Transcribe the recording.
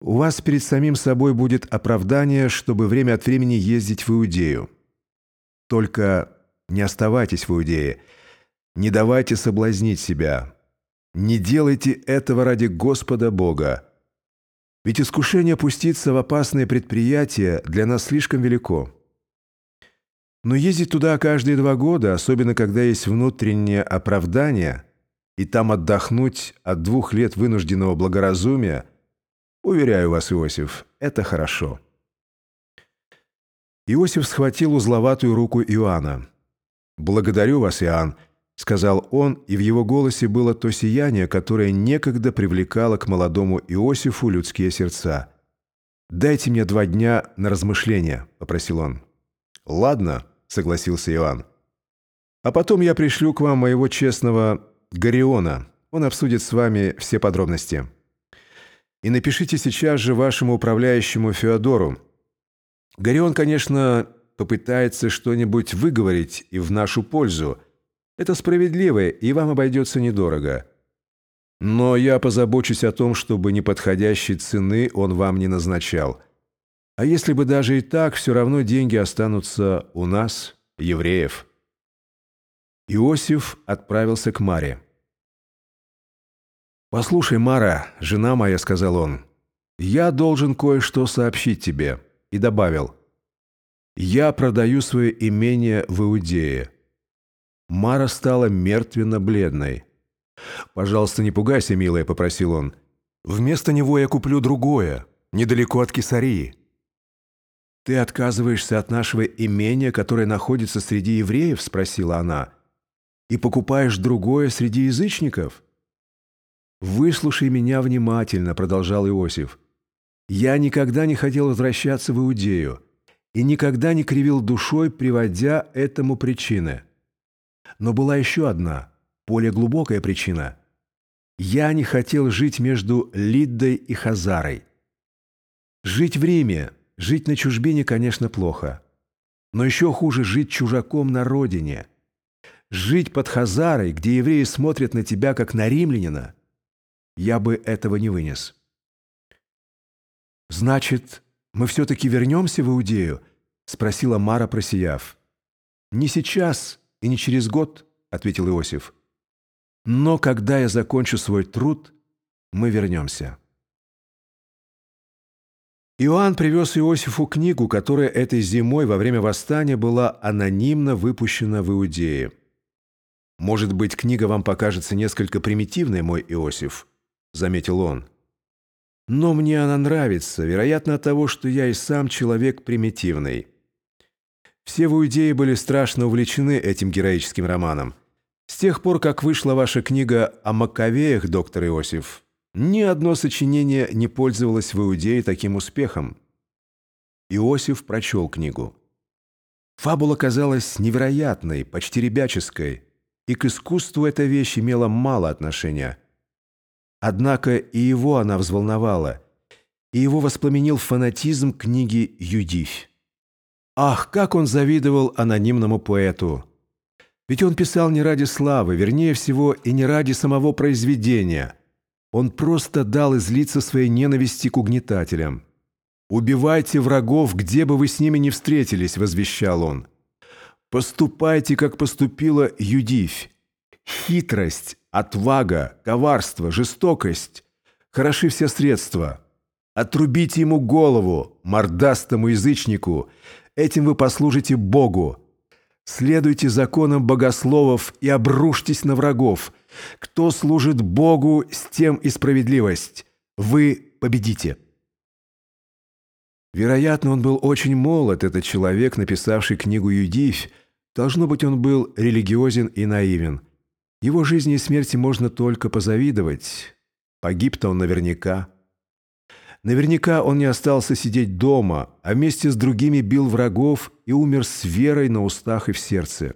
У вас перед самим собой будет оправдание, чтобы время от времени ездить в Иудею. Только не оставайтесь в Иудее, не давайте соблазнить себя, не делайте этого ради Господа Бога. Ведь искушение пуститься в опасное предприятие для нас слишком велико. Но ездить туда каждые два года, особенно когда есть внутреннее оправдание, и там отдохнуть от двух лет вынужденного благоразумия, уверяю вас, Иосиф, это хорошо. Иосиф схватил узловатую руку Иоанна. «Благодарю вас, Иоанн», — сказал он, и в его голосе было то сияние, которое некогда привлекало к молодому Иосифу людские сердца. «Дайте мне два дня на размышление», — попросил он. «Ладно», — согласился Иоанн. «А потом я пришлю к вам моего честного Гориона. Он обсудит с вами все подробности. И напишите сейчас же вашему управляющему Феодору. Горион, конечно, попытается что-нибудь выговорить и в нашу пользу. Это справедливо, и вам обойдется недорого. Но я позабочусь о том, чтобы неподходящей цены он вам не назначал». А если бы даже и так, все равно деньги останутся у нас, евреев. Иосиф отправился к Маре. «Послушай, Мара, жена моя», — сказал он, — «я должен кое-что сообщить тебе». И добавил, «Я продаю свое имение в Иудее». Мара стала мертвенно-бледной. «Пожалуйста, не пугайся, милая», — попросил он. «Вместо него я куплю другое, недалеко от Кесарии». «Ты отказываешься от нашего имения, которое находится среди евреев?» – спросила она. «И покупаешь другое среди язычников?» «Выслушай меня внимательно», – продолжал Иосиф. «Я никогда не хотел возвращаться в Иудею и никогда не кривил душой, приводя этому причины. Но была еще одна, более глубокая причина. Я не хотел жить между Лиддой и Хазарой. Жить в Риме – Жить на чужбине, конечно, плохо. Но еще хуже жить чужаком на родине. Жить под Хазарой, где евреи смотрят на тебя, как на римлянина. Я бы этого не вынес. «Значит, мы все-таки вернемся в Иудею?» — спросила Мара, просияв. «Не сейчас и не через год», — ответил Иосиф. «Но когда я закончу свой труд, мы вернемся». Иоанн привез Иосифу книгу, которая этой зимой во время восстания была анонимно выпущена в Иудее. «Может быть, книга вам покажется несколько примитивной, мой Иосиф», — заметил он. «Но мне она нравится, вероятно, от того, что я и сам человек примитивный». Все в Иудее были страшно увлечены этим героическим романом. С тех пор, как вышла ваша книга о Маковеях, доктор Иосиф, ни одно сочинение не пользовалось в Иудее таким успехом. Иосиф прочел книгу. Фабула казалась невероятной, почти ребяческой, и к искусству эта вещь имела мало отношения. Однако и его она взволновала, и его воспламенил фанатизм книги «Юдивь». Ах, как он завидовал анонимному поэту! Ведь он писал не ради славы, вернее всего, и не ради самого произведения – он просто дал излиться своей ненависти к угнетателям. «Убивайте врагов, где бы вы с ними ни встретились», — возвещал он. «Поступайте, как поступила Юдивь. Хитрость, отвага, коварство, жестокость — хороши все средства. Отрубите ему голову, мордастому язычнику, этим вы послужите Богу. Следуйте законам богословов и обрушьтесь на врагов. Кто служит Богу, с тем и справедливость. Вы победите. Вероятно, он был очень молод, этот человек, написавший книгу «Юдивь». Должно быть, он был религиозен и наивен. Его жизни и смерти можно только позавидовать. Погиб-то он наверняка. Наверняка он не остался сидеть дома, а вместе с другими бил врагов и умер с верой на устах и в сердце.